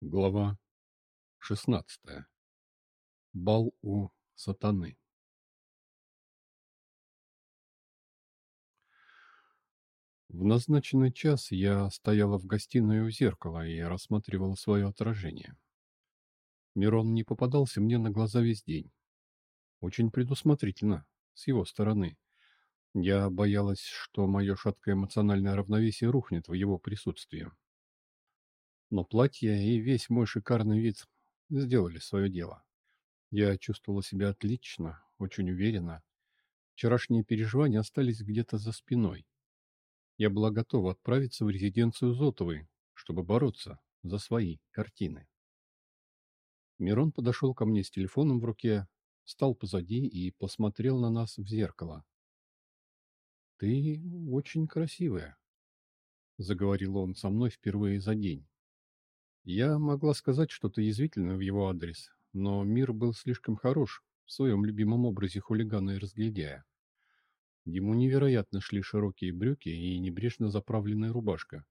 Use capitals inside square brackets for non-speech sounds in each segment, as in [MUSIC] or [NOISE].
Глава 16. Бал у сатаны. В назначенный час я стояла в гостиной у зеркала и рассматривала свое отражение. Мирон не попадался мне на глаза весь день. Очень предусмотрительно, с его стороны. Я боялась, что мое шаткое эмоциональное равновесие рухнет в его присутствии. Но платье и весь мой шикарный вид сделали свое дело. Я чувствовала себя отлично, очень уверенно. Вчерашние переживания остались где-то за спиной. Я была готова отправиться в резиденцию Зотовой, чтобы бороться за свои картины. Мирон подошел ко мне с телефоном в руке, встал позади и посмотрел на нас в зеркало. «Ты очень красивая», — заговорил он со мной впервые за день. Я могла сказать что-то язвительное в его адрес, но мир был слишком хорош в своем любимом образе хулигана и разгильдяя. Ему невероятно шли широкие брюки и небрежно заправленная рубашка.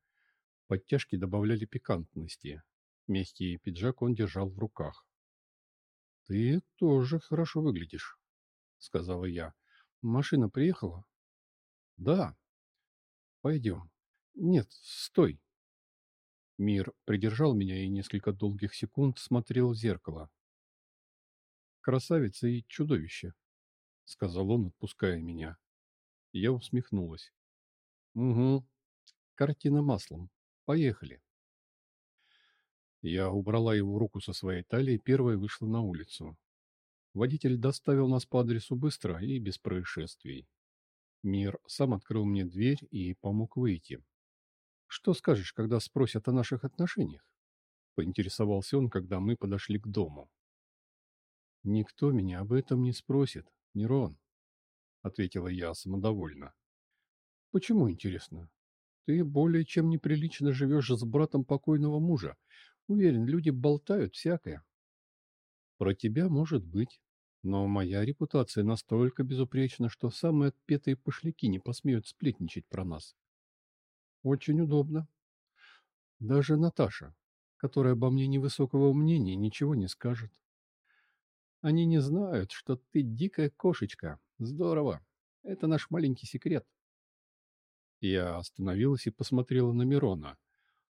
Подтяжки добавляли пикантности. Мягкий пиджак он держал в руках. «Ты тоже хорошо выглядишь», — сказала я. «Машина приехала?» «Да». «Пойдем». «Нет, стой», Мир придержал меня и несколько долгих секунд смотрел в зеркало. «Красавица и чудовище», — сказал он, отпуская меня. Я усмехнулась. «Угу. Картина маслом. Поехали». Я убрала его руку со своей талии и первая вышла на улицу. Водитель доставил нас по адресу быстро и без происшествий. Мир сам открыл мне дверь и помог выйти. «Что скажешь, когда спросят о наших отношениях?» — поинтересовался он, когда мы подошли к дому. «Никто меня об этом не спросит, Нерон», — ответила я самодовольно. «Почему, интересно? Ты более чем неприлично живешь с братом покойного мужа. Уверен, люди болтают всякое». «Про тебя может быть, но моя репутация настолько безупречна, что самые отпетые пошляки не посмеют сплетничать про нас. Очень удобно. Даже Наташа, которая обо мне невысокого мнения, ничего не скажет. Они не знают, что ты дикая кошечка. Здорово. Это наш маленький секрет. Я остановилась и посмотрела на Мирона.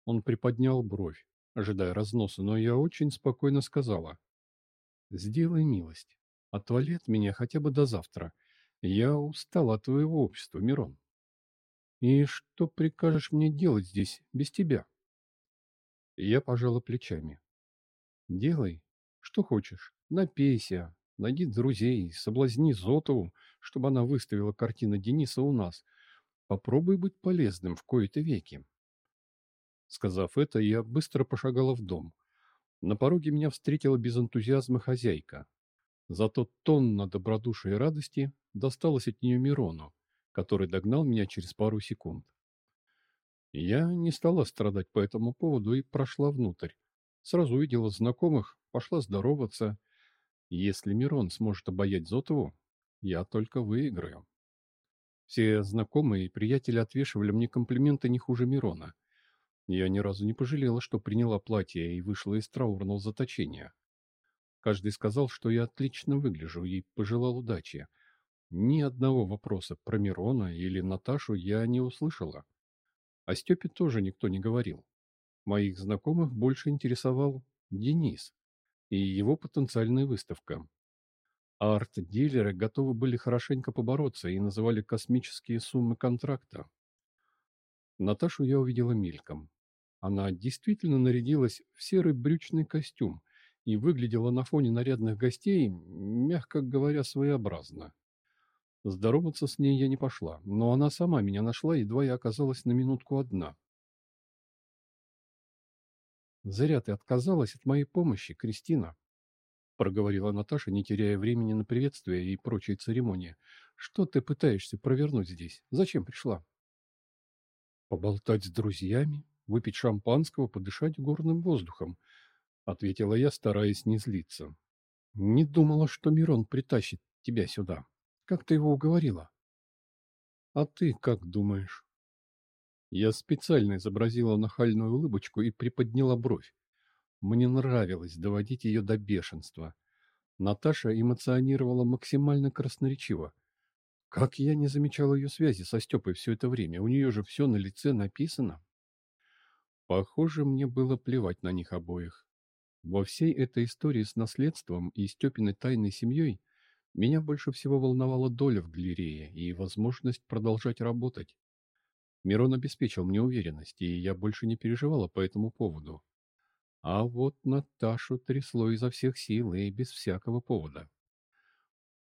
Он приподнял бровь, ожидая разноса, но я очень спокойно сказала. «Сделай милость. Отвали от меня хотя бы до завтра. Я устала от твоего общества, Мирон». «И что прикажешь мне делать здесь, без тебя?» Я пожала плечами. «Делай, что хочешь. Напейся, найди друзей, соблазни Зотову, чтобы она выставила картины Дениса у нас. Попробуй быть полезным в кои-то веки». Сказав это, я быстро пошагала в дом. На пороге меня встретила без энтузиазма хозяйка. Зато тонна добродушия и радости досталась от нее Мирону который догнал меня через пару секунд. Я не стала страдать по этому поводу и прошла внутрь. Сразу увидела знакомых, пошла здороваться. Если Мирон сможет обаять Зотову, я только выиграю. Все знакомые и приятели отвешивали мне комплименты не хуже Мирона. Я ни разу не пожалела, что приняла платье и вышла из траурного заточения. Каждый сказал, что я отлично выгляжу и пожелал удачи. Ни одного вопроса про Мирона или Наташу я не услышала. О Степе тоже никто не говорил. Моих знакомых больше интересовал Денис и его потенциальная выставка. арт-дилеры готовы были хорошенько побороться и называли космические суммы контракта. Наташу я увидела мельком. Она действительно нарядилась в серый брючный костюм и выглядела на фоне нарядных гостей, мягко говоря, своеобразно. Здороваться с ней я не пошла, но она сама меня нашла, едва я оказалась на минутку одна. «Зря ты отказалась от моей помощи, Кристина», — проговорила Наташа, не теряя времени на приветствие и прочие церемонии. «Что ты пытаешься провернуть здесь? Зачем пришла?» «Поболтать с друзьями, выпить шампанского, подышать горным воздухом», — ответила я, стараясь не злиться. «Не думала, что Мирон притащит тебя сюда». Как ты его уговорила? А ты как думаешь? Я специально изобразила нахальную улыбочку и приподняла бровь. Мне нравилось доводить ее до бешенства. Наташа эмоционировала максимально красноречиво. Как я не замечал ее связи со Степой все это время? У нее же все на лице написано. Похоже, мне было плевать на них обоих. Во всей этой истории с наследством и Степиной тайной семьей меня больше всего волновала доля в галерее и возможность продолжать работать. Мирон обеспечил мне уверенность, и я больше не переживала по этому поводу. А вот Наташу трясло изо всех сил и без всякого повода.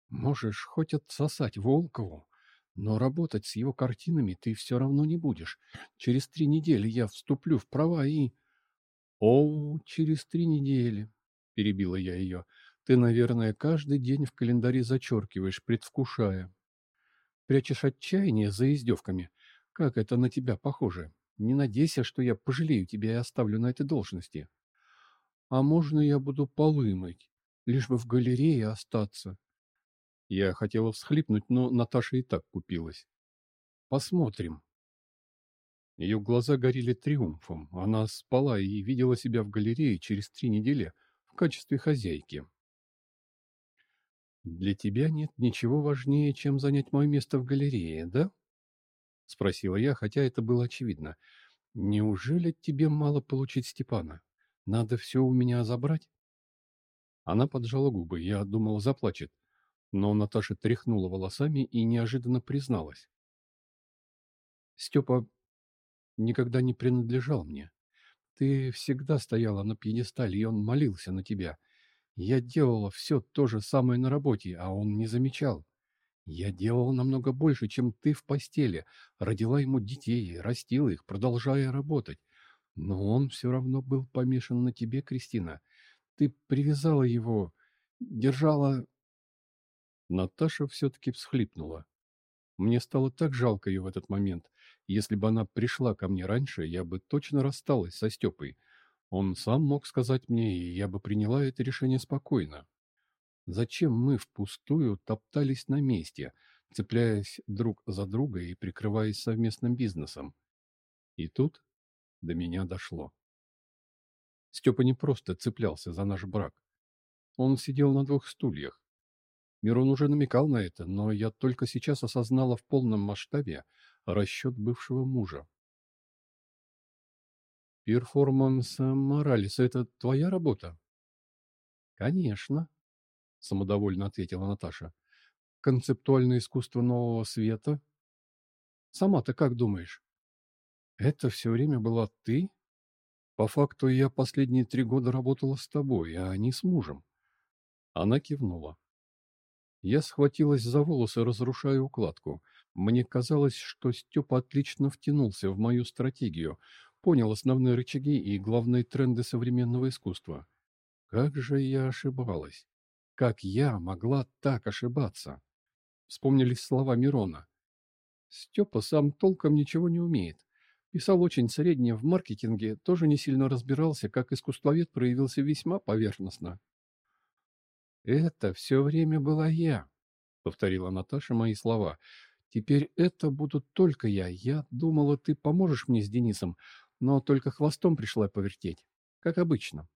Можешь хоть отсосать Волкову, но работать с его картинами ты все равно не будешь. Через три недели я вступлю в права и... О, через три недели, перебила я ее. Ты, наверное, каждый день в календаре зачеркиваешь, предвкушая. Прячешь отчаяние за издевками. Как это на тебя похоже? Не надейся, что я пожалею тебя и оставлю на этой должности. А можно я буду полы мыть, лишь бы в галерее остаться? Я хотела всхлипнуть, но Наташа и так купилась. Посмотрим. Ее глаза горели триумфом. Она спала и видела себя в галерее через три недели в качестве хозяйки. «Для тебя нет ничего важнее, чем занять мое место в галерее, да?» — спросила я, хотя это было очевидно. «Неужели тебе мало получить Степана? Надо все у меня забрать?» Она поджала губы, я думал, заплачет. Но Наташа тряхнула волосами и неожиданно призналась. «Степа никогда не принадлежал мне. Ты всегда стояла на пьедестале, и он молился на тебя. Я делала все то же самое на работе, а он не замечал. Я делала намного больше, чем ты в постели, родила ему детей, растила их, продолжая работать. Но он все равно был помешан на тебе, Кристина. Ты привязала его, держала Наташа все-таки всхлипнула. Мне стало так жалко ее в этот момент. Если бы она пришла ко мне раньше, я бы точно рассталась со Степой. Он сам мог сказать мне, и я бы приняла это решение спокойно. Зачем мы впустую топтались на месте, цепляясь друг за друга и прикрываясь совместным бизнесом? И тут до меня дошло. Степа не просто цеплялся за наш брак. Он сидел на двух стульях. Мирон уже намекал на это, но я только сейчас осознала в полном масштабе расчет бывшего мужа. «Перформанс Моралес — это твоя работа?» «Конечно», — самодовольно ответила Наташа. «Концептуальное искусство нового света?» «Сама-то как думаешь?» «Это все время была ты?» «По факту я последние три года работала с тобой, а не с мужем». Она кивнула. Я схватилась за волосы, разрушая укладку. Мне казалось, что Степа отлично втянулся в мою стратегию, понял основные рычаги и главные тренды современного искусства. Как же я ошибалась! Как я могла так ошибаться? Вспомнились слова Мирона. Степа сам толком ничего не умеет. Писал очень средне в маркетинге, тоже не сильно разбирался, как искусствовед проявился весьма поверхностно. «Это все время была я», — повторила Наташа мои слова. «Теперь это буду только я. Я думала, ты поможешь мне с Денисом, но только хвостом пришла повертеть, как обычно».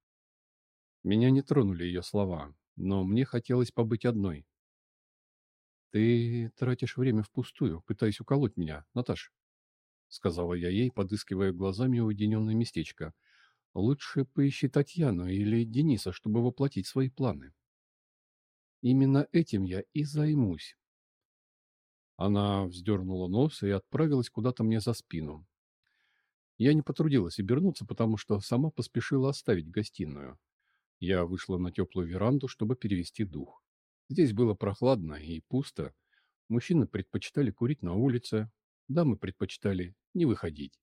Меня не тронули ее слова, но мне хотелось побыть одной. «Ты тратишь время впустую, пытаясь уколоть меня, Наташ», — сказала я ей, подыскивая глазами уединенное местечко. «Лучше поищи Татьяну или Дениса, чтобы воплотить свои планы». Именно этим я и займусь. Она вздернула нос и отправилась куда-то мне за спину. Я не потрудилась обернуться, потому что сама поспешила оставить гостиную. Я вышла на теплую веранду, чтобы перевести дух. Здесь было прохладно и пусто. Мужчины предпочитали курить на улице, дамы предпочитали не выходить.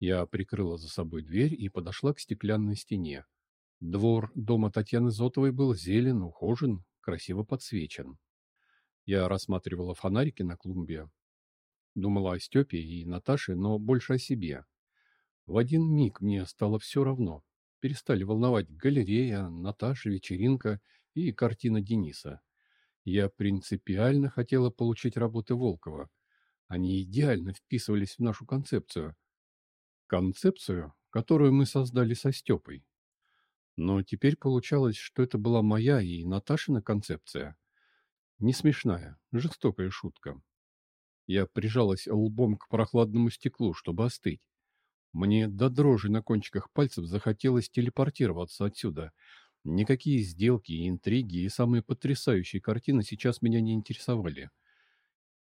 Я прикрыла за собой дверь и подошла к стеклянной стене. Двор дома Татьяны Зотовой был зелен, ухожен, красиво подсвечен. Я рассматривала фонарики на клумбе. Думала о Степе и Наташе, но больше о себе. В один миг мне стало все равно. Перестали волновать галерея, Наташа, вечеринка и картина Дениса. Я принципиально хотела получить работы Волкова. Они идеально вписывались в нашу концепцию. Концепцию, которую мы создали со Степой. Но теперь получалось, что это была моя и Наташина концепция. Не смешная, жестокая шутка. Я прижалась лбом к прохладному стеклу, чтобы остыть. Мне до дрожи на кончиках пальцев захотелось телепортироваться отсюда. Никакие сделки, интриги и самые потрясающие картины сейчас меня не интересовали.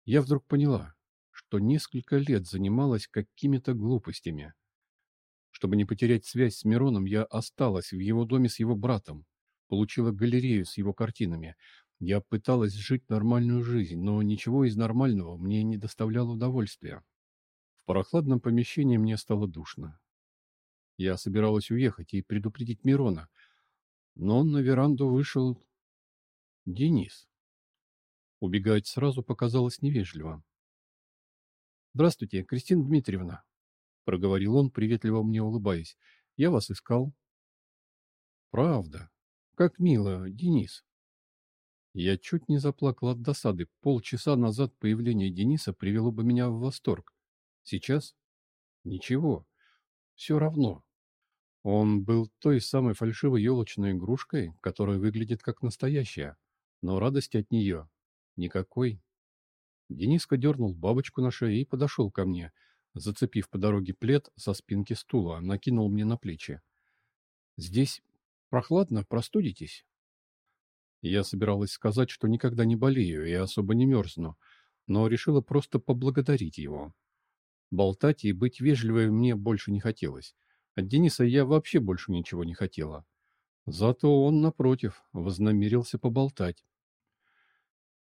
Я вдруг поняла, что несколько лет занималась какими-то глупостями. Чтобы не потерять связь с Мироном, я осталась в его доме с его братом, получила галерею с его картинами. Я пыталась жить нормальную жизнь, но ничего из нормального мне не доставляло удовольствия. Прохладном помещении мне стало душно. Я собиралась уехать и предупредить Мирона, но на веранду вышел Денис. Убегать сразу показалось невежливо. «Здравствуйте, Кристина Дмитриевна», — проговорил он, приветливо мне улыбаясь. «Я вас искал». «Правда? Как мило, Денис». Я чуть не заплакал от досады. Полчаса назад появление Дениса привело бы меня в восторг. Сейчас? Ничего. Все равно. Он был той самой фальшивой елочной игрушкой, которая выглядит как настоящая, но радости от нее никакой. Дениска дернул бабочку на шее и подошел ко мне, зацепив по дороге плед со спинки стула, накинул мне на плечи. «Здесь прохладно, простудитесь?» Я собиралась сказать, что никогда не болею и особо не мерзну, но решила просто поблагодарить его. Болтать и быть вежливой мне больше не хотелось. От Дениса я вообще больше ничего не хотела. Зато он, напротив, вознамерился поболтать.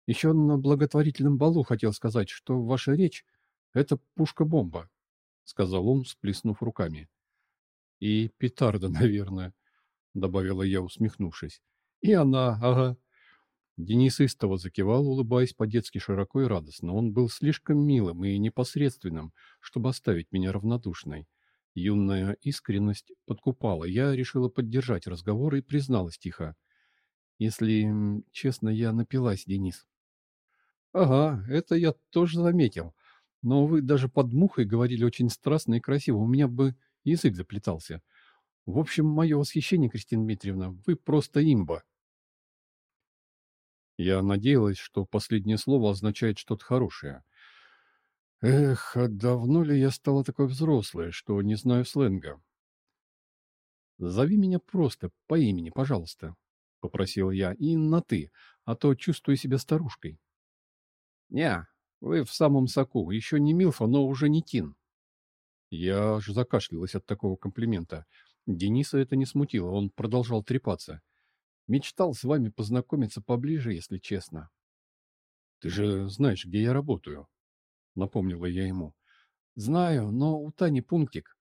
Еще на благотворительном балу хотел сказать, что ваша речь — это пушка-бомба, — сказал он, сплеснув руками. — И петарда, [LAUGHS] наверное, — добавила я, усмехнувшись. — И она, ага. Денис истово закивал, улыбаясь по-детски широко и радостно. Он был слишком милым и непосредственным, чтобы оставить меня равнодушной. Юная искренность подкупала. Я решила поддержать разговор и призналась тихо. Если честно, я напилась, Денис. Ага, это я тоже заметил. Но вы даже под мухой говорили очень страстно и красиво. У меня бы язык заплетался. В общем, мое восхищение, Кристина Дмитриевна, вы просто имба. Я надеялась, что последнее слово означает что-то хорошее. Эх, а давно ли я стала такой взрослой, что не знаю сленга? Зови меня просто по имени, пожалуйста, — попросил я, — и на «ты», а то чувствую себя старушкой. Не, вы в самом соку. Еще не Милфа, но уже не Тин. Я аж закашлялась от такого комплимента. Дениса это не смутило, он продолжал трепаться. Мечтал с вами познакомиться поближе, если честно. Ты же знаешь, где я работаю, напомнила я ему. Знаю, но у Тани пунктик.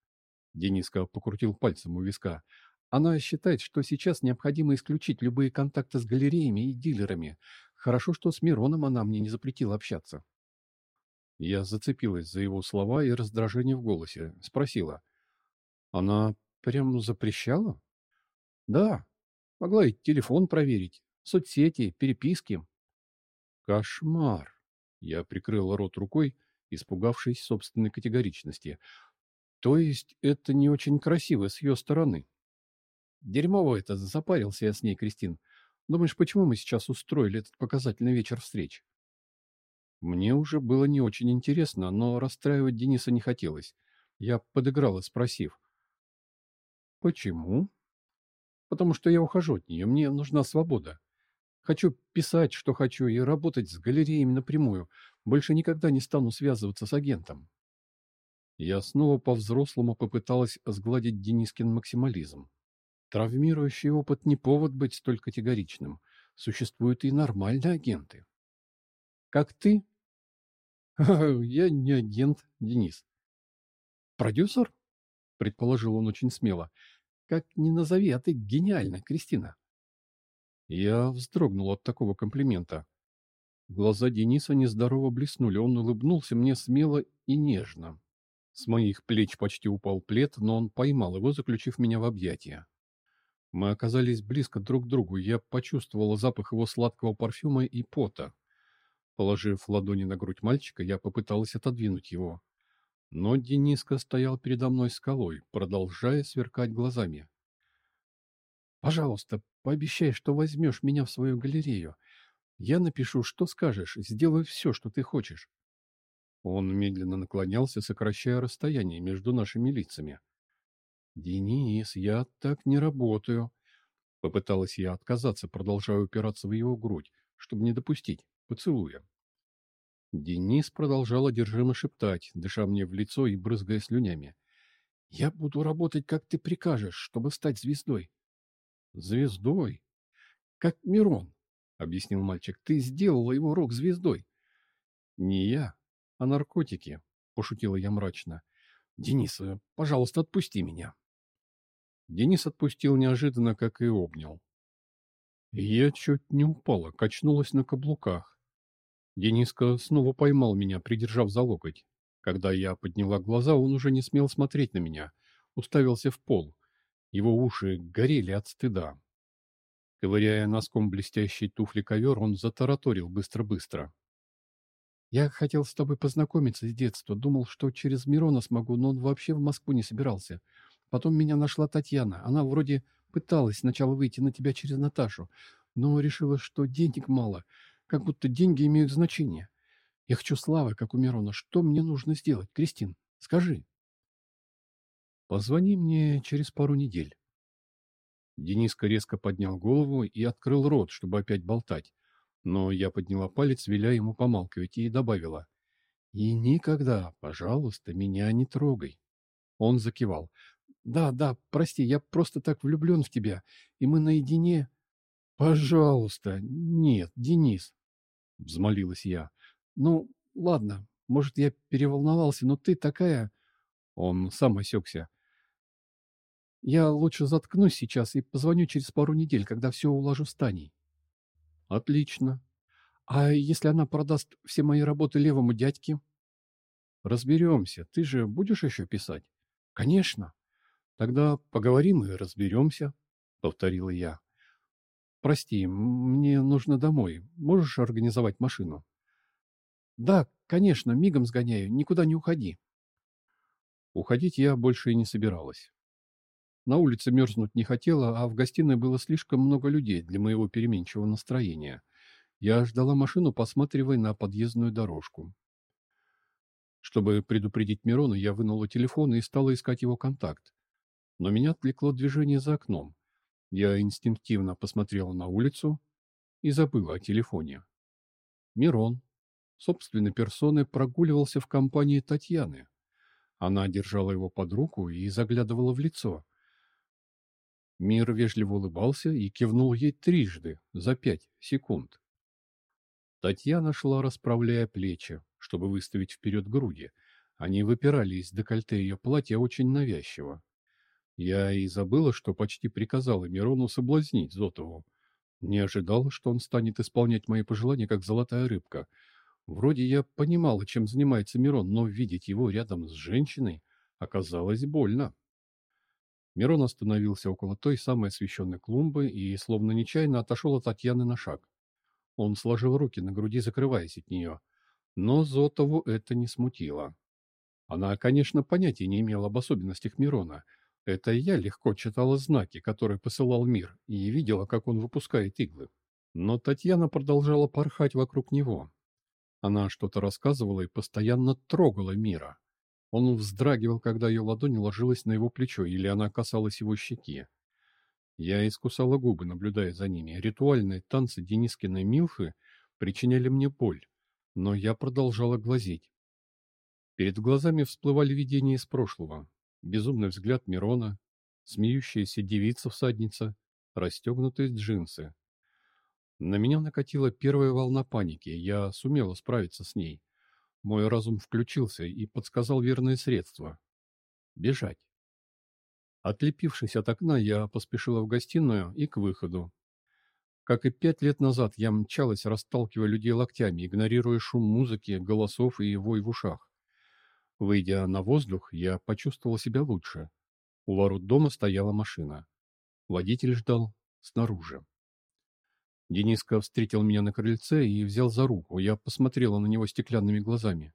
Дениска покрутил пальцем у виска. Она считает, что сейчас необходимо исключить любые контакты с галереями и дилерами. Хорошо, что с Мироном она мне не запретила общаться. Я зацепилась за его слова и раздражение в голосе. Спросила. Она прям запрещала? Да. Могла и телефон проверить, соцсети, переписки. Кошмар. Я прикрыла рот рукой, испугавшись собственной категоричности. То есть это не очень красиво с ее стороны. Дерьмово это, запарился я с ней, Кристин. Думаешь, почему мы сейчас устроили этот показательный вечер встреч? Мне уже было не очень интересно, но расстраивать Дениса не хотелось. Я подыграла, спросив. Почему? Потому что я ухожу от нее, мне нужна свобода. Хочу писать, что хочу, и работать с галереями напрямую. Больше никогда не стану связываться с агентом. Я снова по-взрослому попыталась сгладить Денискин максимализм. Травмирующий опыт не повод быть столь категоричным. Существуют и нормальные агенты. Как ты? [LAUGHS] Я не агент, Денис. Продюсер? Предположил он очень смело. Как ни назови, а ты гениальна, Кристина. Я вздрогнул от такого комплимента. Глаза Дениса нездорово блеснули. Он улыбнулся мне смело и нежно. С моих плеч почти упал плед, но он поймал его, заключив меня в объятия. Мы оказались близко друг к другу. Я почувствовала запах его сладкого парфюма и пота. Положив ладони на грудь мальчика, я попыталась отодвинуть его. Но Дениска стоял передо мной скалой, продолжая сверкать глазами. Пожалуйста, пообещай, что возьмешь меня в свою галерею. Я напишу, что скажешь, сделаю все, что ты хочешь. Он медленно наклонялся, сокращая расстояние между нашими лицами. «Денис, я так не работаю!» Попыталась я отказаться, продолжая упираться в его грудь, чтобы не допустить поцелуя. Денис продолжал одержимо шептать, дыша мне в лицо и брызгая слюнями. «Я буду работать, как ты прикажешь, чтобы стать звездой». «Звездой? Как Мирон», — объяснил мальчик. «Ты сделала его рок-звездой». «Не я, а наркотики», — пошутила я мрачно. «Денис, э, пожалуйста, отпусти меня». Денис отпустил неожиданно, как и обнял. Я чуть не упала, качнулась на каблуках. Дениска снова поймал меня, придержав за локоть. Когда я подняла глаза, он уже не смел смотреть на меня, уставился в пол. Его уши горели от стыда. Ковыряя носком блестящей туфли ковер, он затараторил быстро-быстро. «Я хотел с тобой познакомиться с детства. Думал, что через Мирона смогу, но он вообще в Москву не собирался. Потом меня нашла Татьяна. Она вроде пыталась сначала выйти на тебя через Наташу, но решила, что денег мало, как будто деньги имеют значение. Я хочу славы, как у Мирона. Что мне нужно сделать, Кристин? Скажи. Позвони мне через пару недель. Дениска резко поднял голову и открыл рот, чтобы опять болтать. Но я подняла палец, веля ему помалкивать, и добавила. «И никогда, пожалуйста, меня не трогай». Он закивал. Да, да, прости, я просто так влюблен в тебя, и мы наедине... Пожалуйста, нет, Денис, взмолилась я. Ну, ладно, может, я переволновался, но ты такая... Он сам осекся. Я лучше заткнусь сейчас и позвоню через пару недель, когда все уложу с Таней. Отлично. А если она продаст все мои работы левому дядьке? Разберемся. Ты же будешь еще писать? Конечно. Тогда поговорим и разберемся, — повторила я. Прости, мне нужно домой. Можешь организовать машину? Да, конечно, мигом сгоняю, никуда не уходи. Уходить я больше и не собиралась. На улице мерзнуть не хотела, а в гостиной было слишком много людей для моего переменчивого настроения. Я ждала машину, посматривая на подъездную дорожку. Чтобы предупредить Мирона, я вынула телефон и стала искать его контакт но меня отвлекло движение за окном. Я инстинктивно посмотрел на улицу и забыл о телефоне. Мирон, собственной персоной, прогуливался в компании Татьяны. Она держала его под руку и заглядывала в лицо. Мир вежливо улыбался и кивнул ей трижды за пять секунд. Татьяна шла, расправляя плечи, чтобы выставить вперед груди. Они выпирали из декольте ее платья очень навязчиво. Я и забыла, что почти приказала Мирону соблазнить Зотову. Не ожидала, что он станет исполнять мои пожелания, как золотая рыбка. Вроде я понимала, чем занимается Мирон, но видеть его рядом с женщиной оказалось больно. Мирон остановился около той самой освещенной клумбы и, словно нечаянно, отошел от Татьяны на шаг. Он сложил руки на груди, закрываясь от нее. Но Зотову это не смутило. Она, конечно, понятия не имела об особенностях Мирона — это я легко читала знаки, которые посылал мир, и видела, как он выпускает иглы. Но Татьяна продолжала порхать вокруг него. Она что-то рассказывала и постоянно трогала мира. Он вздрагивал, когда ее ладонь ложилась на его плечо или она касалась его щеки. Я искусала губы, наблюдая за ними. Ритуальные танцы Денискиной Милфы причиняли мне боль, но я продолжала глазеть. Перед глазами всплывали видения из прошлого безумный взгляд Мирона, смеющаяся девица-всадница, расстегнутые джинсы. На меня накатила первая волна паники, я сумела справиться с ней. Мой разум включился и подсказал верное средство — бежать. Отлепившись от окна, я поспешила в гостиную и к выходу. Как и пять лет назад, я мчалась, расталкивая людей локтями, игнорируя шум музыки, голосов и вой в ушах. Выйдя на воздух, я почувствовал себя лучше. У ворот дома стояла машина. Водитель ждал снаружи. Дениска встретил меня на крыльце и взял за руку. Я посмотрела на него стеклянными глазами.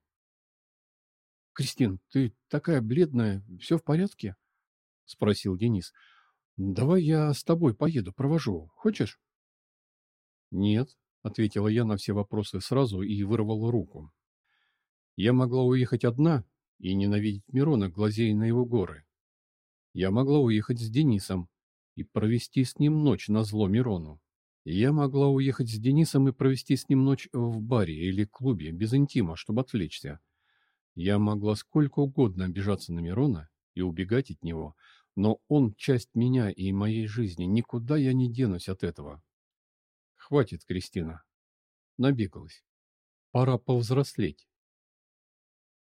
«Кристин, ты такая бледная, все в порядке?» — спросил Денис. Давай я с тобой поеду, провожу. Хочешь? Нет, ответила я на все вопросы сразу и вырвала руку. Я могла уехать одна и ненавидеть Мирона, глазея на его горы. Я могла уехать с Денисом и провести с ним ночь на зло Мирону. Я могла уехать с Денисом и провести с ним ночь в баре или клубе, без интима, чтобы отвлечься. Я могла сколько угодно обижаться на Мирона и убегать от него, но он часть меня и моей жизни, никуда я не денусь от этого. Хватит, Кристина. Набегалась. Пора повзрослеть.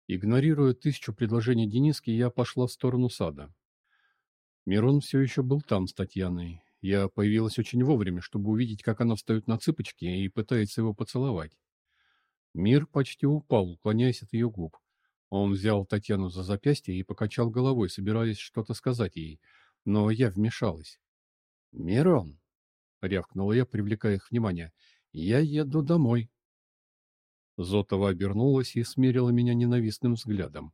Игнорируя тысячу предложений Дениски, я пошла в сторону сада. Мирон все еще был там с Татьяной. Я появилась очень вовремя, чтобы увидеть, как она встает на цыпочки и пытается его поцеловать. Мир почти упал, уклоняясь от ее губ. Он взял Татьяну за запястье и покачал головой, собираясь что-то сказать ей, но я вмешалась. «Мирон!» — рявкнула я, привлекая их внимание. «Я еду домой». Зотова обернулась и смерила меня ненавистным взглядом.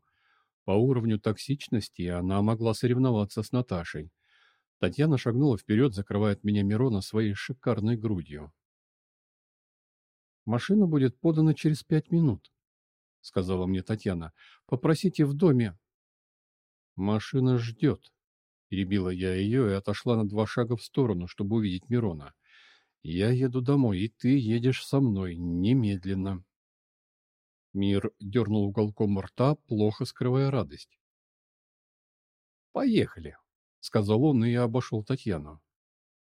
По уровню токсичности она могла соревноваться с Наташей. Татьяна шагнула вперед, закрывая от меня Мирона своей шикарной грудью. «Машина будет подана через пять минут», — сказала мне Татьяна. «Попросите в доме». «Машина ждет», — перебила я ее и отошла на два шага в сторону, чтобы увидеть Мирона. «Я еду домой, и ты едешь со мной немедленно». Мир дернул уголком рта, плохо скрывая радость. «Поехали», — сказал он, и я обошел Татьяну.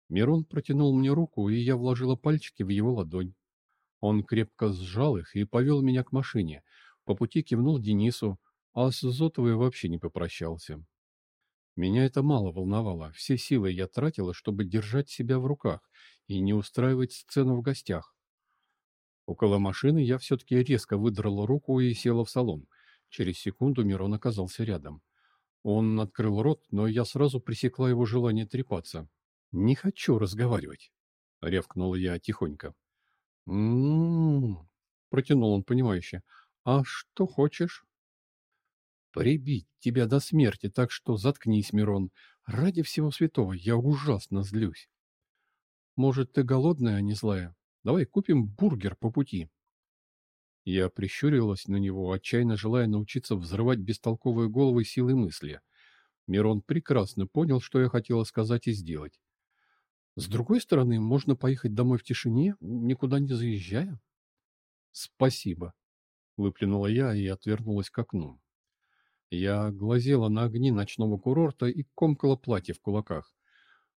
Мирон протянул мне руку, и я вложила пальчики в его ладонь. Он крепко сжал их и повел меня к машине. По пути кивнул Денису, а с Зотовой вообще не попрощался. Меня это мало волновало. Все силы я тратила, чтобы держать себя в руках и не устраивать сцену в гостях. Около машины я все-таки резко выдрала руку и села в салон. Через секунду Мирон оказался рядом. Он открыл рот, но я сразу пресекла его желание трепаться. «Не хочу разговаривать», — рявкнула я тихонько. «М-м-м», протянул он понимающе. «А что хочешь?» «Прибить тебя до смерти, так что заткнись, Мирон. Ради всего святого, я ужасно злюсь». «Может, ты голодная, а не злая?» Давай купим бургер по пути. Я прищурилась на него, отчаянно желая научиться взрывать бестолковые головы силой мысли. Мирон прекрасно понял, что я хотела сказать и сделать. С другой стороны, можно поехать домой в тишине, никуда не заезжая. Спасибо, выплюнула я и отвернулась к окну. Я глазела на огни ночного курорта и комкала платье в кулаках.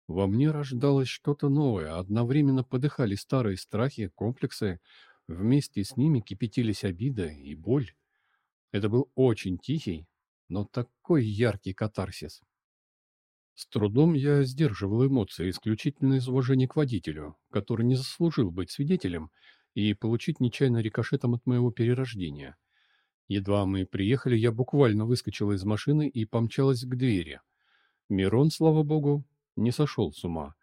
Во мне рождалось что-то новое, одновременно подыхали старые страхи, комплексы, вместе с ними кипятились обида и боль. Это был очень тихий, но такой яркий катарсис. С трудом я сдерживал эмоции исключительно из уважения к водителю, который не заслужил быть свидетелем и получить нечаянно рикошетом от моего перерождения. Едва мы приехали, я буквально выскочила из машины и помчалась к двери. Мирон, слава богу, не сошел с ума.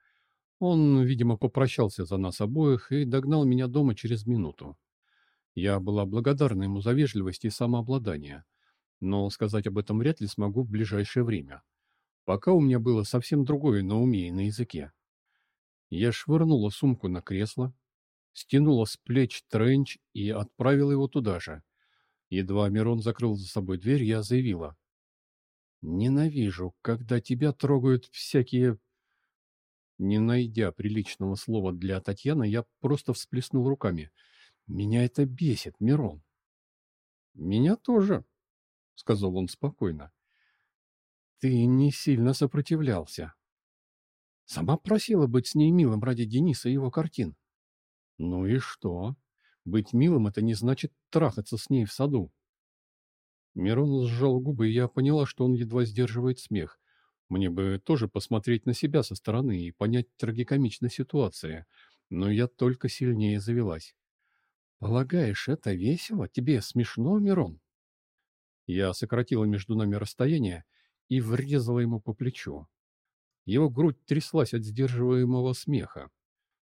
Он, видимо, попрощался за нас обоих и догнал меня дома через минуту. Я была благодарна ему за вежливость и самообладание, но сказать об этом вряд ли смогу в ближайшее время. Пока у меня было совсем другое на уме и на языке. Я швырнула сумку на кресло, стянула с плеч тренч и отправила его туда же. Едва Мирон закрыл за собой дверь, я заявила. «Ненавижу, когда тебя трогают всякие не найдя приличного слова для Татьяны, я просто всплеснул руками. «Меня это бесит, Мирон». «Меня тоже», — сказал он спокойно. «Ты не сильно сопротивлялся. Сама просила быть с ней милым ради Дениса и его картин». «Ну и что? Быть милым — это не значит трахаться с ней в саду». Мирон сжал губы, и я поняла, что он едва сдерживает смех. Мне бы тоже посмотреть на себя со стороны и понять трагикомичность ситуации, но я только сильнее завелась. «Полагаешь, это весело? Тебе смешно, Мирон?» Я сократила между нами расстояние и врезала ему по плечу. Его грудь тряслась от сдерживаемого смеха.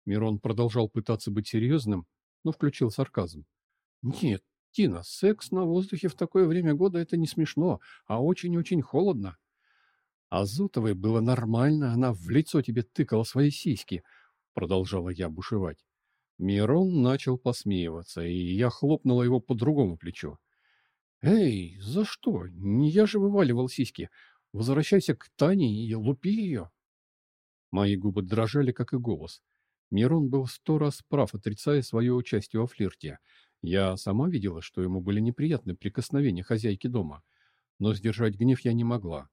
Мирон продолжал пытаться быть серьезным, но включил сарказм. «Нет, Тина, секс на воздухе в такое время года — это не смешно, а очень-очень холодно. Азотовой было нормально, она в лицо тебе тыкала свои сиськи, продолжала я бушевать. Мирон начал посмеиваться, и я хлопнула его по другому плечу. «Эй, за что? Не я же вываливал сиськи. Возвращайся к Тане и лупи ее». Мои губы дрожали, как и голос. Мирон был сто раз прав, отрицая свое участие во флирте. Я сама видела, что ему были неприятны прикосновения хозяйки дома. Но сдержать гнев я не могла.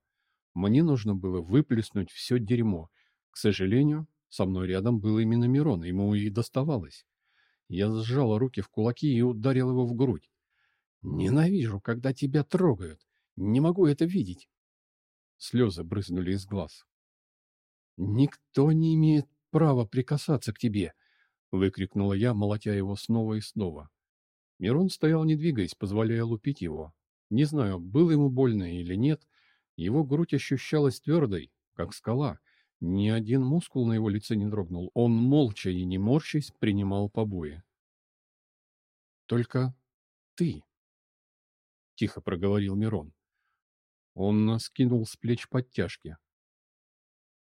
Мне нужно было выплеснуть все дерьмо. К сожалению, со мной рядом был именно Мирон, ему и доставалось. Я сжала руки в кулаки и ударил его в грудь. «Ненавижу, когда тебя трогают. Не могу это видеть». Слезы брызнули из глаз. «Никто не имеет права прикасаться к тебе!» — выкрикнула я, молотя его снова и снова. Мирон стоял, не двигаясь, позволяя лупить его. Не знаю, было ему больно или нет, его грудь ощущалась твердой, как скала. Ни один мускул на его лице не дрогнул. Он, молча и не морщась, принимал побои. «Только ты», — тихо проговорил Мирон. Он скинул с плеч подтяжки.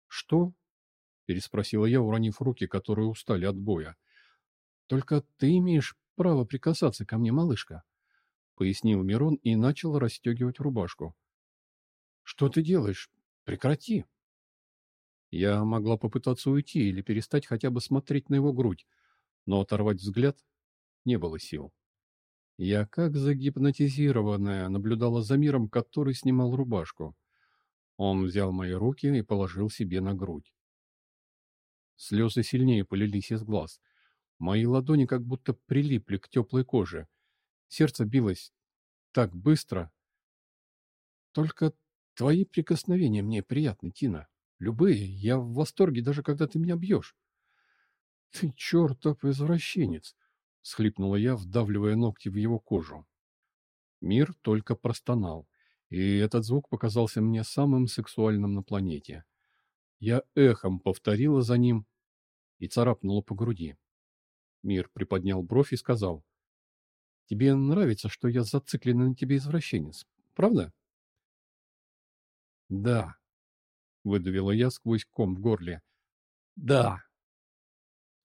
«Что?» — переспросила я, уронив руки, которые устали от боя. «Только ты имеешь право прикасаться ко мне, малышка», — пояснил Мирон и начал расстегивать рубашку. «Что ты делаешь? Прекрати!» Я могла попытаться уйти или перестать хотя бы смотреть на его грудь, но оторвать взгляд не было сил. Я, как загипнотизированная, наблюдала за миром, который снимал рубашку. Он взял мои руки и положил себе на грудь. Слезы сильнее полились из глаз. Мои ладони как будто прилипли к теплой коже. Сердце билось так быстро. Только твои прикосновения мне приятны, Тина. Любые. Я в восторге, даже когда ты меня бьешь. Ты чертов извращенец, — схлипнула я, вдавливая ногти в его кожу. Мир только простонал, и этот звук показался мне самым сексуальным на планете. Я эхом повторила за ним и царапнула по груди. Мир приподнял бровь и сказал, «Тебе нравится, что я зацикленный на тебе извращенец, правда?» «Да», — выдавила я сквозь ком в горле. «Да!»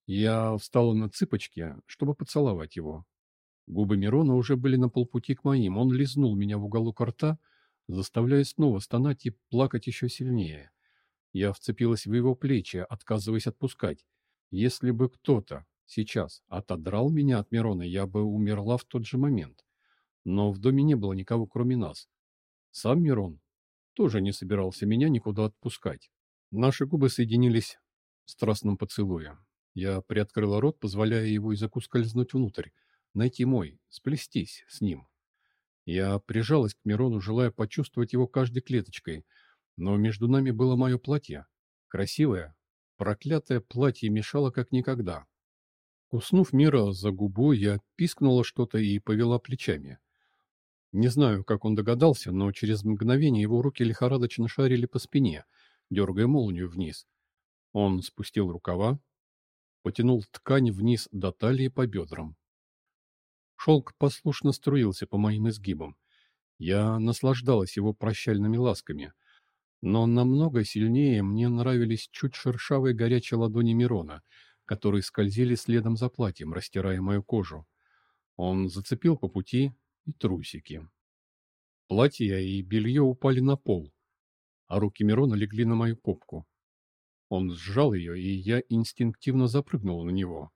Я встала на цыпочки, чтобы поцеловать его. Губы Мирона уже были на полпути к моим. Он лизнул меня в уголок рта, заставляя снова стонать и плакать еще сильнее. Я вцепилась в его плечи, отказываясь отпускать. Если бы кто-то сейчас отодрал меня от Мирона, я бы умерла в тот же момент. Но в доме не было никого, кроме нас. Сам Мирон тоже не собирался меня никуда отпускать. Наши губы соединились в страстном поцелуе. Я приоткрыла рот, позволяя его языку скользнуть внутрь, найти мой, сплестись с ним. Я прижалась к Мирону, желая почувствовать его каждой клеточкой, но между нами было мое платье. Красивое, проклятое платье мешало как никогда. Уснув Мира за губу, я пискнула что-то и повела плечами. Не знаю, как он догадался, но через мгновение его руки лихорадочно шарили по спине, дергая молнию вниз. Он спустил рукава, потянул ткань вниз до талии по бедрам. Шелк послушно струился по моим изгибам. Я наслаждалась его прощальными ласками. Но намного сильнее мне нравились чуть шершавые горячие ладони Мирона, которые скользили следом за платьем, растирая мою кожу. Он зацепил по пути и трусики. Платье и белье упали на пол, а руки Мирона легли на мою попку. Он сжал ее, и я инстинктивно запрыгнул на него.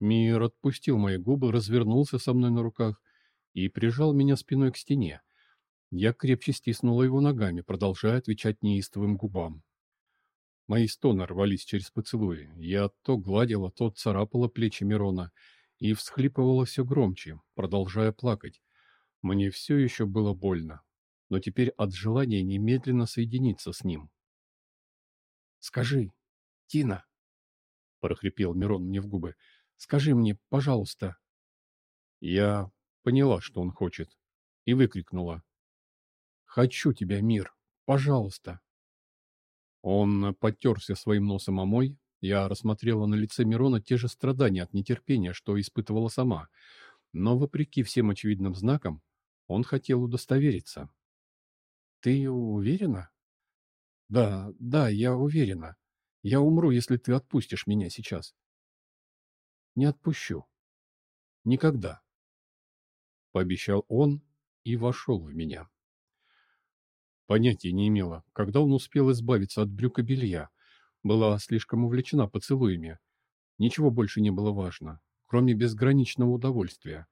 Мир отпустил мои губы, развернулся со мной на руках и прижал меня спиной к стене. Я крепче стиснула его ногами, продолжая отвечать неистовым губам. Мои стоны рвались через поцелуи. Я то гладила, то царапала плечи Мирона и всхлипывала все громче, продолжая плакать. Мне все еще было больно, но теперь от желания немедленно соединиться с ним. «Скажи, Тина!» — прохрипел Мирон мне в губы. «Скажи мне, пожалуйста!» Я поняла, что он хочет, и выкрикнула. «Хочу тебя, мир! Пожалуйста!» Он подтерся своим носом о мой, я рассмотрела на лице Мирона те же страдания от нетерпения, что испытывала сама. Но, вопреки всем очевидным знакам, он хотел удостовериться. «Ты уверена?» Да, да, я уверена. Я умру, если ты отпустишь меня сейчас. Не отпущу. Никогда. Пообещал он и вошел в меня. Понятия не имела, когда он успел избавиться от брюка белья. Была слишком увлечена поцелуями. Ничего больше не было важно, кроме безграничного удовольствия.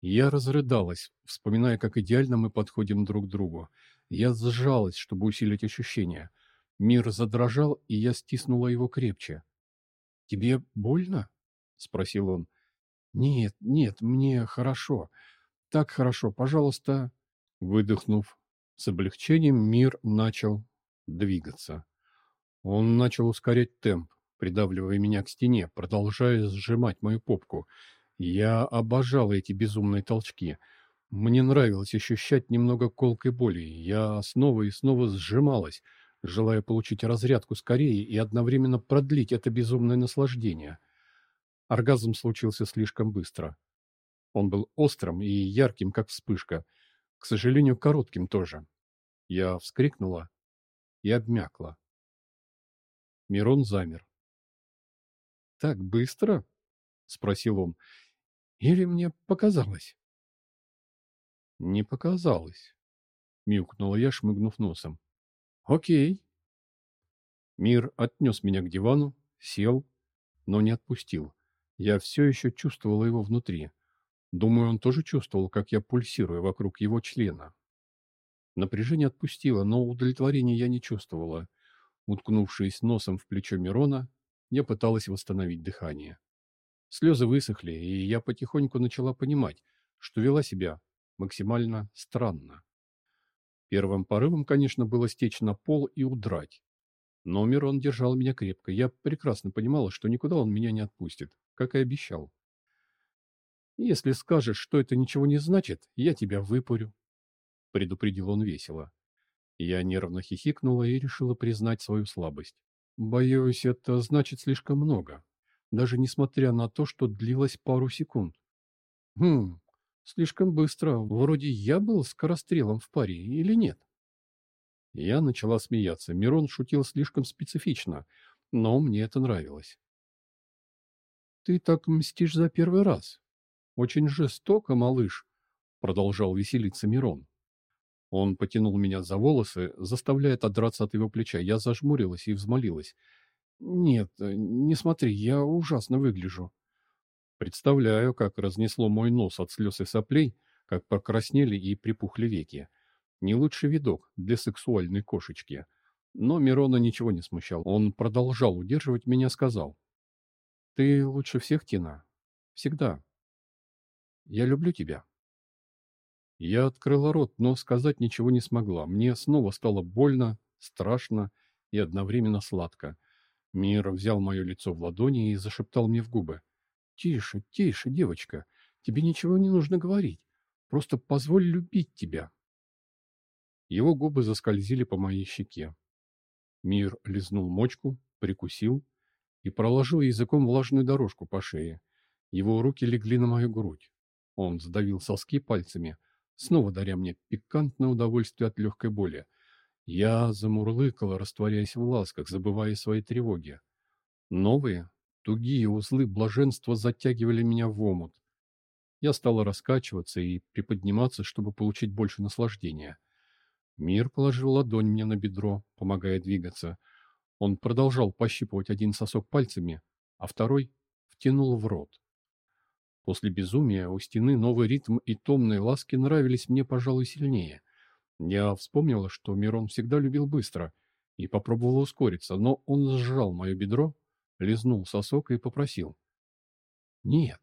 Я разрыдалась, вспоминая, как идеально мы подходим друг к другу. Я сжалась, чтобы усилить ощущения. Мир задрожал, и я стиснула его крепче. «Тебе больно?» — спросил он. «Нет, нет, мне хорошо. Так хорошо, пожалуйста...» Выдохнув, с облегчением мир начал двигаться. Он начал ускорять темп, придавливая меня к стене, продолжая сжимать мою попку. Я обожал эти безумные толчки. Мне нравилось ощущать немного колкой боли. Я снова и снова сжималась, желая получить разрядку скорее и одновременно продлить это безумное наслаждение. Оргазм случился слишком быстро. Он был острым и ярким, как вспышка. К сожалению, коротким тоже. Я вскрикнула и обмякла. Мирон замер. «Так быстро?» — спросил он. «Или мне показалось?» «Не показалось», — мяукнула я, шмыгнув носом. «Окей». Мир отнес меня к дивану, сел, но не отпустил. Я все еще чувствовала его внутри. Думаю, он тоже чувствовал, как я пульсирую вокруг его члена. Напряжение отпустило, но удовлетворения я не чувствовала. Уткнувшись носом в плечо Мирона, я пыталась восстановить дыхание. Слезы высохли, и я потихоньку начала понимать, что вела себя максимально странно. Первым порывом, конечно, было стечь на пол и удрать. Но Мирон держал меня крепко. Я прекрасно понимала, что никуда он меня не отпустит, как и обещал. «Если скажешь, что это ничего не значит, я тебя выпорю», — предупредил он весело. Я нервно хихикнула и решила признать свою слабость. «Боюсь, это значит слишком много, даже несмотря на то, что длилось пару секунд». «Хм, слишком быстро. Вроде я был скорострелом в паре или нет?» Я начала смеяться. Мирон шутил слишком специфично, но мне это нравилось. «Ты так мстишь за первый раз. Очень жестоко, малыш», — продолжал веселиться Мирон. Он потянул меня за волосы, заставляя отдраться от его плеча. Я зажмурилась и взмолилась. «Нет, не смотри, я ужасно выгляжу». Представляю, как разнесло мой нос от слез и соплей, как покраснели и припухли веки. Не лучший видок для сексуальной кошечки. Но Мирона ничего не смущал. Он продолжал удерживать меня, сказал. «Ты лучше всех, Тина. Всегда. Я люблю тебя». Я открыла рот, но сказать ничего не смогла. Мне снова стало больно, страшно и одновременно сладко. Мир взял мое лицо в ладони и зашептал мне в губы. «Тише, тише, девочка. Тебе ничего не нужно говорить. Просто позволь любить тебя». Его губы заскользили по моей щеке. Мир лизнул мочку, прикусил и проложил языком влажную дорожку по шее. Его руки легли на мою грудь. Он сдавил соски пальцами – снова даря мне пикантное удовольствие от легкой боли. Я замурлыкала, растворяясь в ласках, забывая свои тревоги. Новые, тугие узлы блаженства затягивали меня в омут. Я стала раскачиваться и приподниматься, чтобы получить больше наслаждения. Мир положил ладонь мне на бедро, помогая двигаться. Он продолжал пощипывать один сосок пальцами, а второй втянул в рот. После безумия у стены новый ритм и томные ласки нравились мне, пожалуй, сильнее. Я вспомнила, что Мирон всегда любил быстро, и попробовала ускориться, но он сжал мое бедро, лизнул сосок и попросил. «Нет,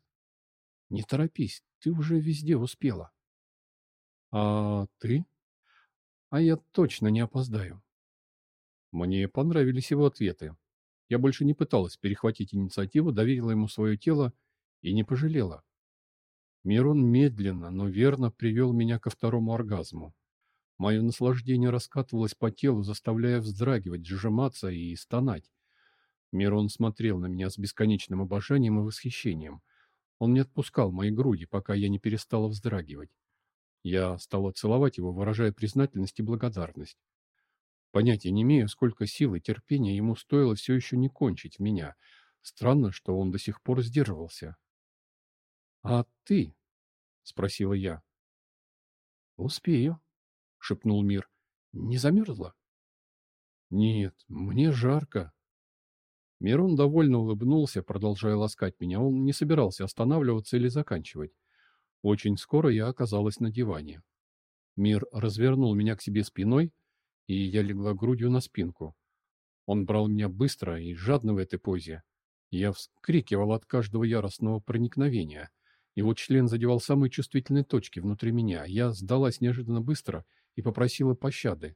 не торопись, ты уже везде успела». «А ты?» «А я точно не опоздаю». Мне понравились его ответы. Я больше не пыталась перехватить инициативу, доверила ему свое тело и не пожалела. Мирон медленно, но верно привел меня ко второму оргазму. Мое наслаждение раскатывалось по телу, заставляя вздрагивать, сжиматься и стонать. Мирон смотрел на меня с бесконечным обожанием и восхищением. Он не отпускал мои груди, пока я не перестала вздрагивать. Я стала целовать его, выражая признательность и благодарность. Понятия не имею, сколько сил и терпения ему стоило все еще не кончить меня. Странно, что он до сих пор сдерживался. «А ты?» — спросила я. «Успею», — шепнул Мир. «Не замерзла?» «Нет, мне жарко». Мирон довольно улыбнулся, продолжая ласкать меня. Он не собирался останавливаться или заканчивать. Очень скоро я оказалась на диване. Мир развернул меня к себе спиной, и я легла грудью на спинку. Он брал меня быстро и жадно в этой позе. Я вскрикивал от каждого яростного проникновения. Его член задевал самые чувствительные точки внутри меня. Я сдалась неожиданно быстро и попросила пощады.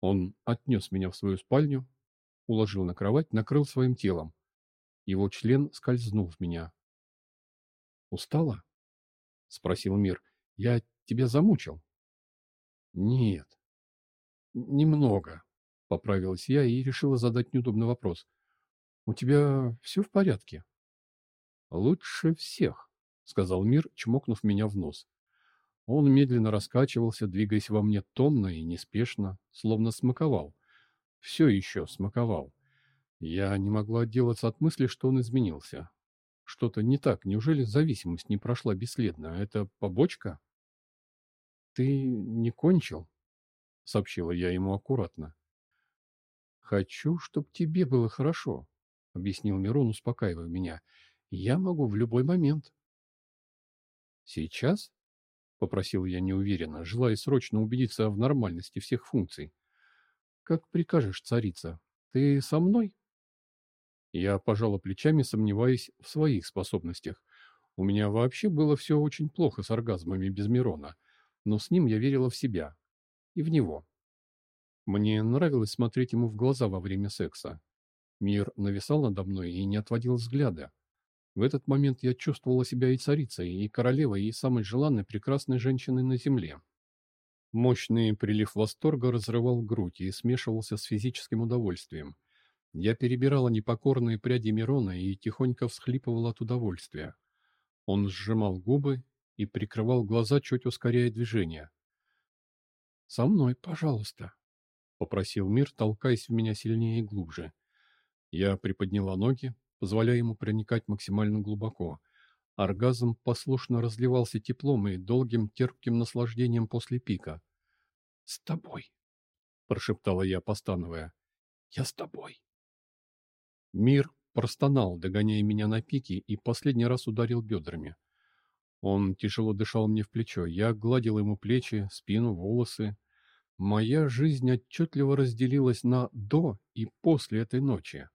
Он отнес меня в свою спальню, уложил на кровать, накрыл своим телом. Его член скользнул в меня. «Устала?» — спросил Мир. «Я тебя замучил?» «Нет, «Немного», — поправилась я и решила задать неудобный вопрос. «У тебя все в порядке?» «Лучше всех», — сказал Мир, чмокнув меня в нос. Он медленно раскачивался, двигаясь во мне томно и неспешно, словно смаковал. Все еще смаковал. Я не могла отделаться от мысли, что он изменился. Что-то не так. Неужели зависимость не прошла бесследно? Это побочка? «Ты не кончил?» сообщила я ему аккуратно. «Хочу, чтобы тебе было хорошо», — объяснил Мирон, успокаивая меня. «Я могу в любой момент». «Сейчас?» — попросил я неуверенно, желая срочно убедиться в нормальности всех функций. «Как прикажешь, царица. Ты со мной?» Я пожала плечами, сомневаясь в своих способностях. У меня вообще было все очень плохо с оргазмами без Мирона, но с ним я верила в себя, и в него. Мне нравилось смотреть ему в глаза во время секса. Мир нависал надо мной и не отводил взгляда. В этот момент я чувствовала себя и царицей, и королевой, и самой желанной прекрасной женщиной на земле. Мощный прилив восторга разрывал грудь и смешивался с физическим удовольствием. Я перебирала непокорные пряди Мирона и тихонько всхлипывал от удовольствия. Он сжимал губы и прикрывал глаза, чуть ускоряя движение. «Со мной, пожалуйста», — попросил мир, толкаясь в меня сильнее и глубже. Я приподняла ноги, позволяя ему проникать максимально глубоко. Оргазм послушно разливался теплом и долгим терпким наслаждением после пика. «С тобой», — прошептала я, постановая. «Я с тобой». Мир простонал, догоняя меня на пике, и последний раз ударил бедрами. Он тяжело дышал мне в плечо. Я гладил ему плечи, спину, волосы. Моя жизнь отчетливо разделилась на «до» и «после» этой ночи.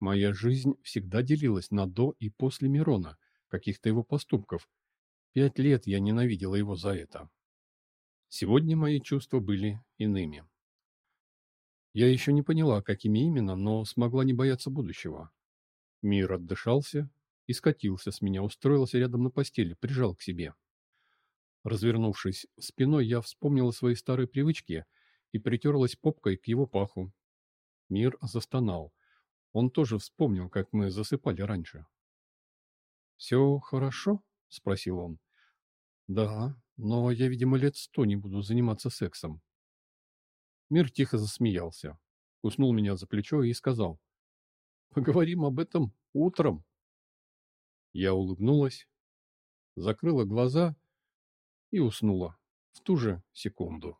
Моя жизнь всегда делилась на «до» и «после» Мирона, каких-то его поступков. Пять лет я ненавидела его за это. Сегодня мои чувства были иными. Я еще не поняла, какими именно, но смогла не бояться будущего. Мир отдышался, и скатился с меня, устроился рядом на постели, прижал к себе. Развернувшись спиной, я вспомнила свои старые привычки и притерлась попкой к его паху. Мир застонал. Он тоже вспомнил, как мы засыпали раньше. «Все хорошо?» — спросил он. «Да, но я, видимо, лет сто не буду заниматься сексом». Мир тихо засмеялся, куснул меня за плечо и сказал. «Поговорим об этом утром». Я улыбнулась, закрыла глаза и уснула в ту же секунду.